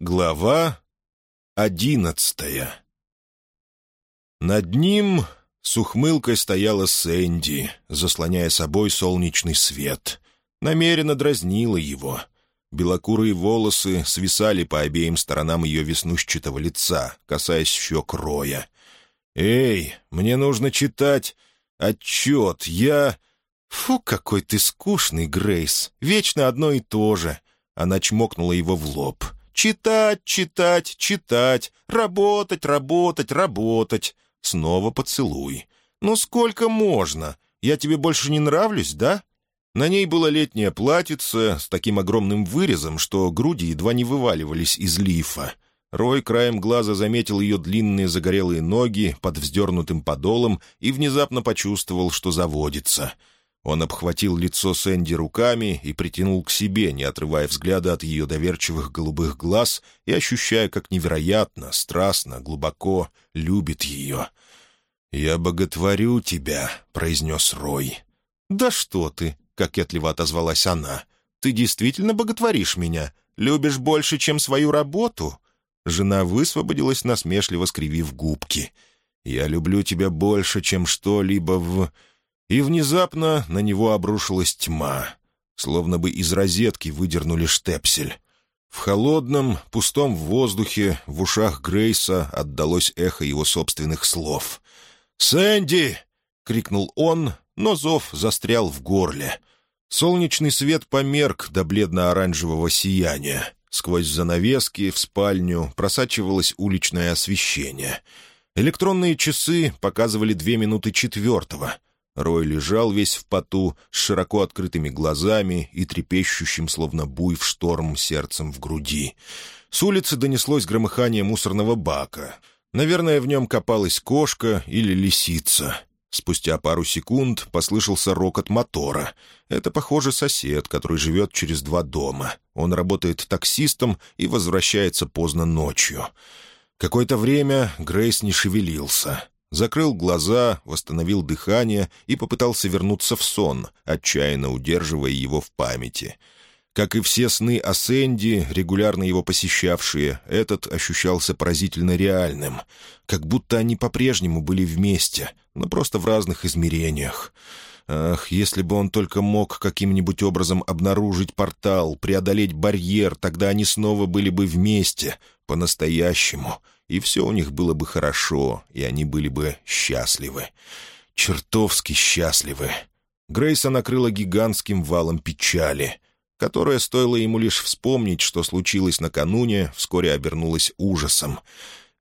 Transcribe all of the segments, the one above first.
Глава одиннадцатая Над ним с ухмылкой стояла Сэнди, заслоняя собой солнечный свет. Намеренно дразнила его. Белокурые волосы свисали по обеим сторонам ее веснущатого лица, касаясь щек Роя. «Эй, мне нужно читать отчет. Я...» «Фу, какой ты скучный, Грейс. Вечно одно и то же». Она чмокнула его в лоб. Читать, читать, читать, работать, работать, работать. Снова поцелуй. Ну сколько можно? Я тебе больше не нравлюсь, да? На ней было летнее платьице с таким огромным вырезом, что груди едва не вываливались из лифа. Рой краем глаза заметил ее длинные загорелые ноги под вздернутым подолом и внезапно почувствовал, что заводится — он обхватил лицо Сэнди руками и притянул к себе, не отрывая взгляда от ее доверчивых голубых глаз и ощущая, как невероятно, страстно, глубоко любит ее. «Я боготворю тебя», — произнес Рой. «Да что ты!» — кокетливо отозвалась она. «Ты действительно боготворишь меня? Любишь больше, чем свою работу?» Жена высвободилась, насмешливо скривив губки. «Я люблю тебя больше, чем что-либо в...» И внезапно на него обрушилась тьма, словно бы из розетки выдернули штепсель. В холодном, пустом воздухе в ушах Грейса отдалось эхо его собственных слов. «Сэнди!» — крикнул он, но зов застрял в горле. Солнечный свет померк до бледно-оранжевого сияния. Сквозь занавески в спальню просачивалось уличное освещение. Электронные часы показывали две минуты четвертого. Рой лежал весь в поту, с широко открытыми глазами и трепещущим, словно буй в шторм, сердцем в груди. С улицы донеслось громыхание мусорного бака. Наверное, в нем копалась кошка или лисица. Спустя пару секунд послышался рокот мотора. Это, похоже, сосед, который живет через два дома. Он работает таксистом и возвращается поздно ночью. Какое-то время Грейс не шевелился закрыл глаза, восстановил дыхание и попытался вернуться в сон, отчаянно удерживая его в памяти. Как и все сны о Сэнди, регулярно его посещавшие, этот ощущался поразительно реальным, как будто они по-прежнему были вместе, но просто в разных измерениях. Ах, если бы он только мог каким-нибудь образом обнаружить портал, преодолеть барьер, тогда они снова были бы вместе, по-настоящему — и все у них было бы хорошо, и они были бы счастливы. Чертовски счастливы. Грейса накрыла гигантским валом печали, которая, стоило ему лишь вспомнить, что случилось накануне, вскоре обернулась ужасом.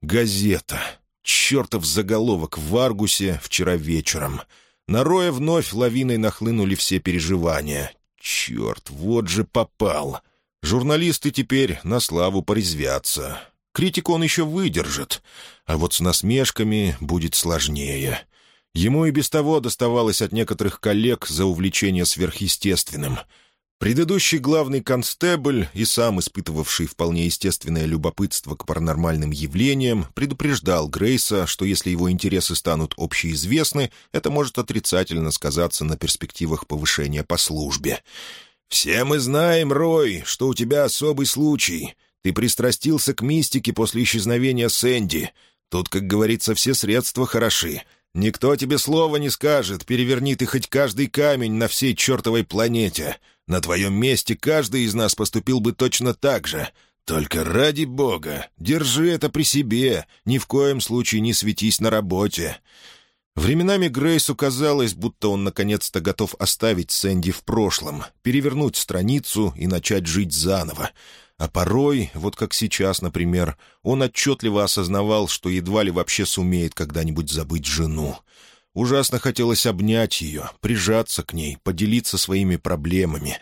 Газета. Чертов заголовок в Аргусе вчера вечером. На Роя вновь лавиной нахлынули все переживания. Черт, вот же попал. Журналисты теперь на славу порезвятся. Критику он еще выдержит, а вот с насмешками будет сложнее. Ему и без того доставалось от некоторых коллег за увлечение сверхъестественным. Предыдущий главный констебль и сам испытывавший вполне естественное любопытство к паранормальным явлениям предупреждал Грейса, что если его интересы станут общеизвестны, это может отрицательно сказаться на перспективах повышения по службе. «Все мы знаем, Рой, что у тебя особый случай. Ты пристрастился к мистике после исчезновения Сэнди. Тут, как говорится, все средства хороши. Никто тебе слова не скажет, переверни ты хоть каждый камень на всей чертовой планете. На твоем месте каждый из нас поступил бы точно так же. Только ради бога, держи это при себе, ни в коем случае не светись на работе». Временами Грейсу казалось, будто он наконец-то готов оставить Сэнди в прошлом, перевернуть страницу и начать жить заново. А порой, вот как сейчас, например, он отчетливо осознавал, что едва ли вообще сумеет когда-нибудь забыть жену. Ужасно хотелось обнять ее, прижаться к ней, поделиться своими проблемами.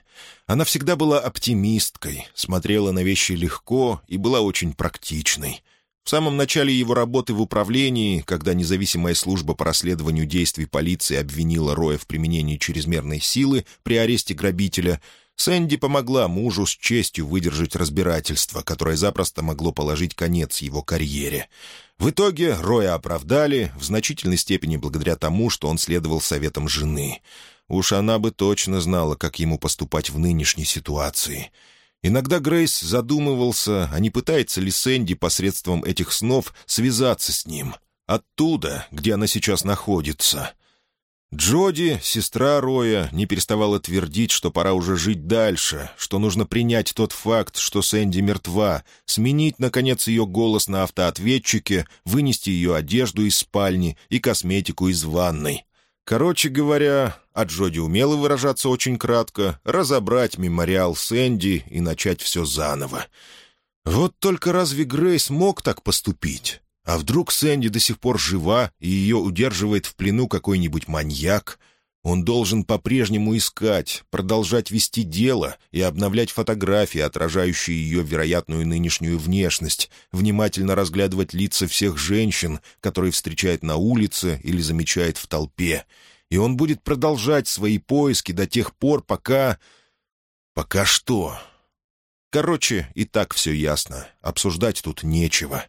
Она всегда была оптимисткой, смотрела на вещи легко и была очень практичной. В самом начале его работы в управлении, когда независимая служба по расследованию действий полиции обвинила Роя в применении чрезмерной силы при аресте грабителя, Сэнди помогла мужу с честью выдержать разбирательство, которое запросто могло положить конец его карьере. В итоге Роя оправдали, в значительной степени благодаря тому, что он следовал советам жены. Уж она бы точно знала, как ему поступать в нынешней ситуации. Иногда Грейс задумывался, а не пытается ли Сэнди посредством этих снов связаться с ним. Оттуда, где она сейчас находится. Джоди, сестра Роя, не переставала твердить, что пора уже жить дальше, что нужно принять тот факт, что Сэнди мертва, сменить, наконец, ее голос на автоответчике, вынести ее одежду из спальни и косметику из ванной. Короче говоря, а Джоди умела выражаться очень кратко, разобрать мемориал Сэнди и начать все заново. Вот только разве Грейс мог так поступить? А вдруг Сэнди до сих пор жива, и ее удерживает в плену какой-нибудь маньяк? Он должен по-прежнему искать, продолжать вести дело и обновлять фотографии, отражающие ее вероятную нынешнюю внешность, внимательно разглядывать лица всех женщин, которые встречает на улице или замечает в толпе. И он будет продолжать свои поиски до тех пор, пока... Пока что? Короче, и так все ясно. Обсуждать тут нечего.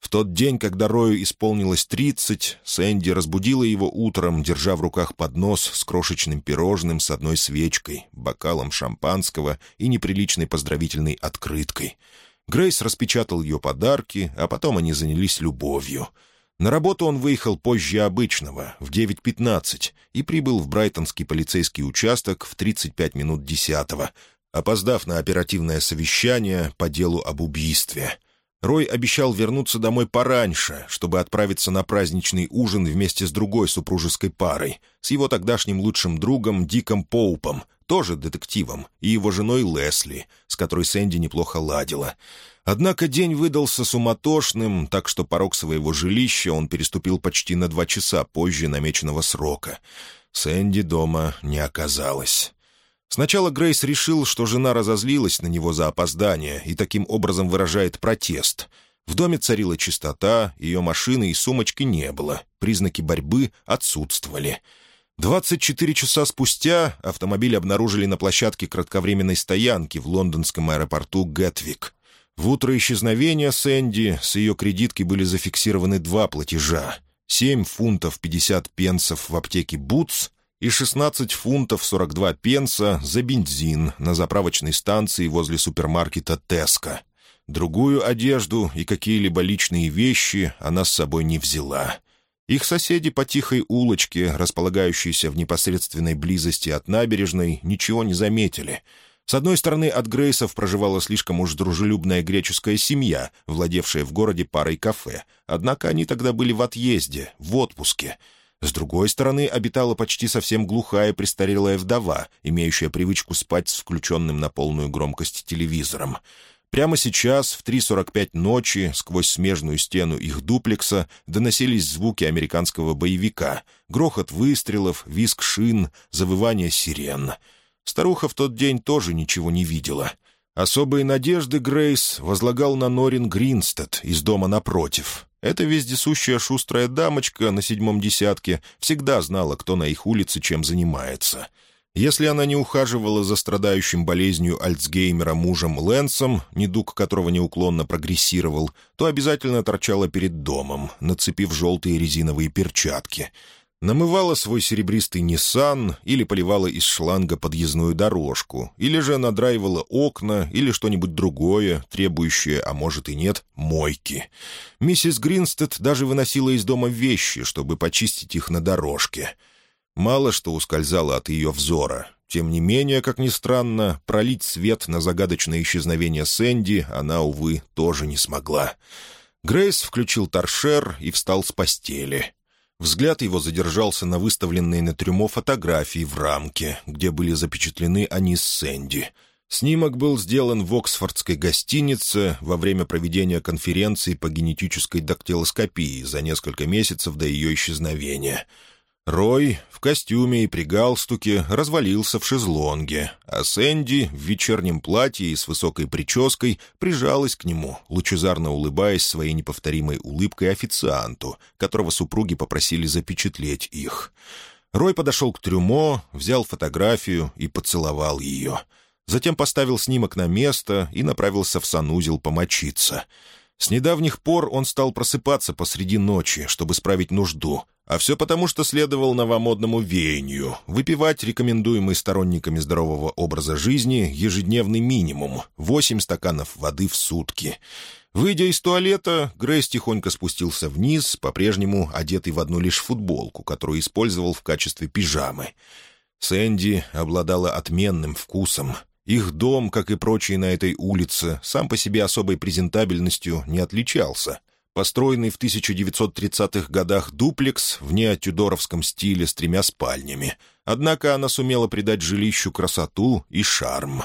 В тот день, когда Рою исполнилось тридцать, Сэнди разбудила его утром, держа в руках поднос с крошечным пирожным с одной свечкой, бокалом шампанского и неприличной поздравительной открыткой. Грейс распечатал ее подарки, а потом они занялись любовью. На работу он выехал позже обычного, в 9.15, и прибыл в Брайтонский полицейский участок в 35 минут десятого, опоздав на оперативное совещание по делу об убийстве — Рой обещал вернуться домой пораньше, чтобы отправиться на праздничный ужин вместе с другой супружеской парой, с его тогдашним лучшим другом Диком Поупом, тоже детективом, и его женой Лесли, с которой Сэнди неплохо ладила. Однако день выдался суматошным, так что порог своего жилища он переступил почти на два часа позже намеченного срока. Сэнди дома не оказалось. Сначала Грейс решил, что жена разозлилась на него за опоздание и таким образом выражает протест. В доме царила чистота, ее машины и сумочки не было, признаки борьбы отсутствовали. 24 часа спустя автомобиль обнаружили на площадке кратковременной стоянки в лондонском аэропорту Гетвик. В утро исчезновения Сэнди с ее кредитки были зафиксированы два платежа. 7 фунтов 50 пенсов в аптеке «Бутс» и 16 фунтов 42 пенса за бензин на заправочной станции возле супермаркета «Теска». Другую одежду и какие-либо личные вещи она с собой не взяла. Их соседи по тихой улочке, располагающейся в непосредственной близости от набережной, ничего не заметили. С одной стороны, от Грейсов проживала слишком уж дружелюбная греческая семья, владевшая в городе парой кафе. Однако они тогда были в отъезде, в отпуске — с другой стороны, обитала почти совсем глухая престарелая вдова, имеющая привычку спать с включенным на полную громкость телевизором. Прямо сейчас, в 3.45 ночи, сквозь смежную стену их дуплекса доносились звуки американского боевика, грохот выстрелов, визг шин, завывание сирен. Старуха в тот день тоже ничего не видела. Особые надежды Грейс возлагал на Норин Гринстед из дома напротив. Эта вездесущая шустрая дамочка на седьмом десятке всегда знала, кто на их улице чем занимается. Если она не ухаживала за страдающим болезнью Альцгеймера мужем Лэнсом, недуг которого неуклонно прогрессировал, то обязательно торчала перед домом, нацепив желтые резиновые перчатки — намывала свой серебристый Ниссан или поливала из шланга подъездную дорожку, или же надраивала окна или что-нибудь другое, требующее, а может и нет, мойки. Миссис Гринстед даже выносила из дома вещи, чтобы почистить их на дорожке. Мало что ускользало от ее взора. Тем не менее, как ни странно, пролить свет на загадочное исчезновение Сэнди она, увы, тоже не смогла. Грейс включил торшер и встал с постели. Взгляд его задержался на выставленные на трюмо фотографии в рамке, где были запечатлены они с Сэнди. Снимок был сделан в Оксфордской гостинице во время проведения конференции по генетической дактилоскопии за несколько месяцев до ее исчезновения — Рой в костюме и при галстуке развалился в шезлонге, а Сэнди в вечернем платье и с высокой прической прижалась к нему, лучезарно улыбаясь своей неповторимой улыбкой официанту, которого супруги попросили запечатлеть их. Рой подошел к трюмо, взял фотографию и поцеловал ее. Затем поставил снимок на место и направился в санузел помочиться — с недавних пор он стал просыпаться посреди ночи, чтобы справить нужду, А все потому, что следовал новомодному веянию — выпивать рекомендуемый сторонниками здорового образа жизни ежедневный минимум — 8 стаканов воды в сутки. Выйдя из туалета, Грейс тихонько спустился вниз, по-прежнему одетый в одну лишь футболку, которую использовал в качестве пижамы. Сэнди обладала отменным вкусом. Их дом, как и прочие на этой улице, сам по себе особой презентабельностью не отличался — построенный в 1930-х годах дуплекс в неотюдоровском стиле с тремя спальнями. Однако она сумела придать жилищу красоту и шарм.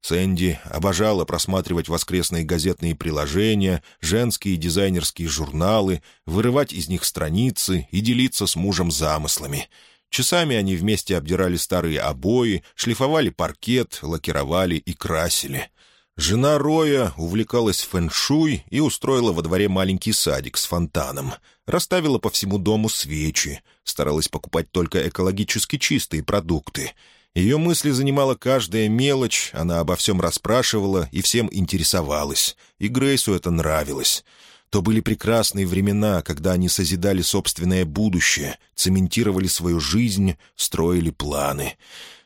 Сэнди обожала просматривать воскресные газетные приложения, женские дизайнерские журналы, вырывать из них страницы и делиться с мужем замыслами. Часами они вместе обдирали старые обои, шлифовали паркет, лакировали и красили. Жена Роя увлекалась фэн-шуй и устроила во дворе маленький садик с фонтаном. Расставила по всему дому свечи, старалась покупать только экологически чистые продукты. Ее мысли занимала каждая мелочь, она обо всем расспрашивала и всем интересовалась, и Грейсу это нравилось. То были прекрасные времена, когда они созидали собственное будущее, цементировали свою жизнь, строили планы.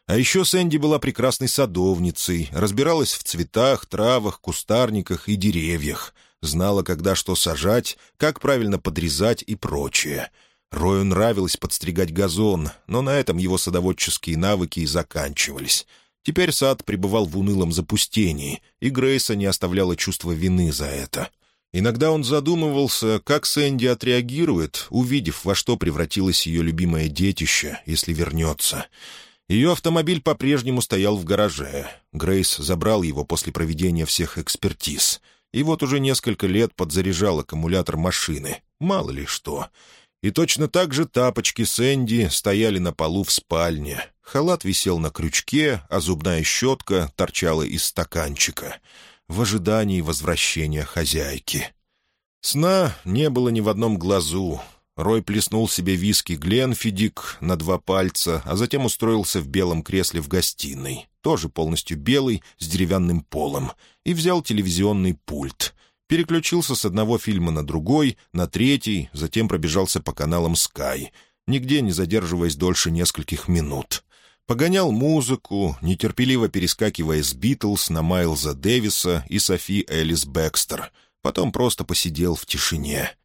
А еще Сэнди была прекрасной садовницей, разбиралась в цветах, травах, кустарниках и деревьях, знала, когда что сажать, как правильно подрезать и прочее. Рою нравилось подстригать газон, но на этом его садоводческие навыки и заканчивались. Теперь сад пребывал в унылом запустении, и Грейса не оставляло чувство вины за это. Иногда он задумывался, как Сэнди отреагирует, увидев, во что превратилось ее любимое детище, если вернется. Ее автомобиль по-прежнему стоял в гараже. Грейс забрал его после проведения всех экспертиз. И вот уже несколько лет подзаряжал аккумулятор машины. Мало ли что. И точно так же тапочки Сэнди стояли на полу в спальне. Халат висел на крючке, а зубная щетка торчала из стаканчика. В ожидании возвращения хозяйки. Сна не было ни в одном глазу. Рой плеснул себе виски Гленфидик на два пальца, а затем устроился в белом кресле в гостиной, тоже полностью белый, с деревянным полом, и взял телевизионный пульт. Переключился с одного фильма на другой, на третий, затем пробежался по каналам Sky, нигде не задерживаясь дольше нескольких минут. Погонял музыку, нетерпеливо перескакивая с «Битлз» на Майлза Дэвиса и Софи Элис Бекстер. Потом просто посидел в тишине.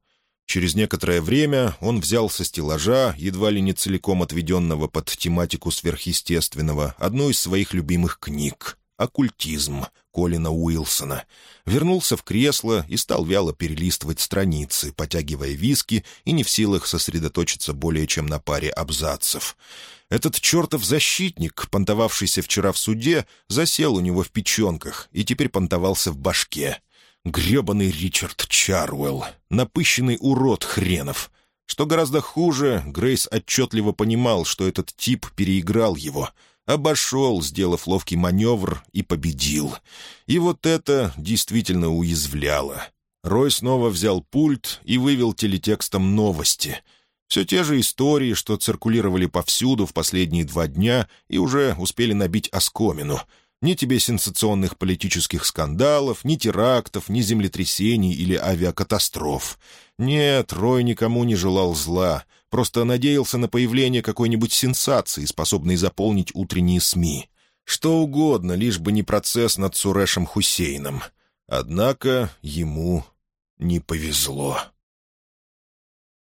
Через некоторое время он взял со стеллажа, едва ли не целиком отведенного под тематику сверхъестественного, одну из своих любимых книг «Оккультизм» Колина Уилсона. Вернулся в кресло и стал вяло перелистывать страницы, потягивая виски и не в силах сосредоточиться более чем на паре абзацев. Этот чертов защитник, понтовавшийся вчера в суде, засел у него в печенках и теперь понтовался в башке — Гребаный Ричард Чарвелл, напыщенный урод хренов. Что гораздо хуже, Грейс отчетливо понимал, что этот тип переиграл его. Обошел, сделав ловкий маневр, и победил. И вот это действительно уязвляло. Рой снова взял пульт и вывел телетекстом новости. Все те же истории, что циркулировали повсюду в последние два дня и уже успели набить оскомину — ни тебе сенсационных политических скандалов, ни терактов, ни землетрясений или авиакатастроф. Нет, Рой никому не желал зла, просто надеялся на появление какой-нибудь сенсации, способной заполнить утренние СМИ. Что угодно, лишь бы не процесс над Сурешем Хусейном. Однако ему не повезло.